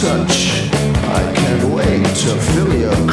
touch. I can't wait to feel you.